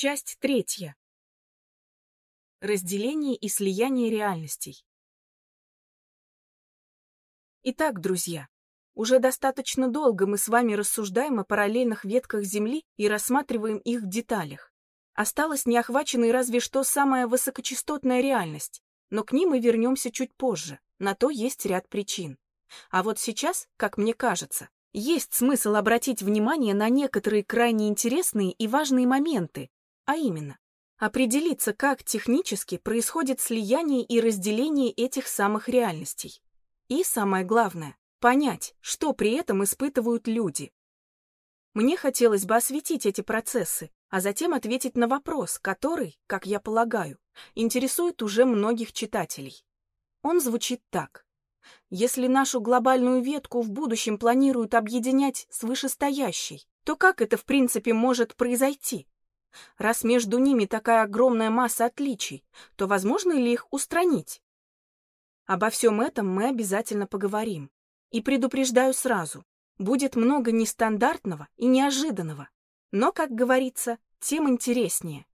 Часть третья. Разделение и слияние реальностей. Итак, друзья, уже достаточно долго мы с вами рассуждаем о параллельных ветках Земли и рассматриваем их в деталях. Осталась неохваченной разве что самая высокочастотная реальность, но к ней мы вернемся чуть позже, на то есть ряд причин. А вот сейчас, как мне кажется, есть смысл обратить внимание на некоторые крайне интересные и важные моменты, а именно, определиться, как технически происходит слияние и разделение этих самых реальностей. И самое главное, понять, что при этом испытывают люди. Мне хотелось бы осветить эти процессы, а затем ответить на вопрос, который, как я полагаю, интересует уже многих читателей. Он звучит так. Если нашу глобальную ветку в будущем планируют объединять с вышестоящей, то как это в принципе может произойти? Раз между ними такая огромная масса отличий, то возможно ли их устранить? Обо всем этом мы обязательно поговорим. И предупреждаю сразу, будет много нестандартного и неожиданного. Но, как говорится, тем интереснее.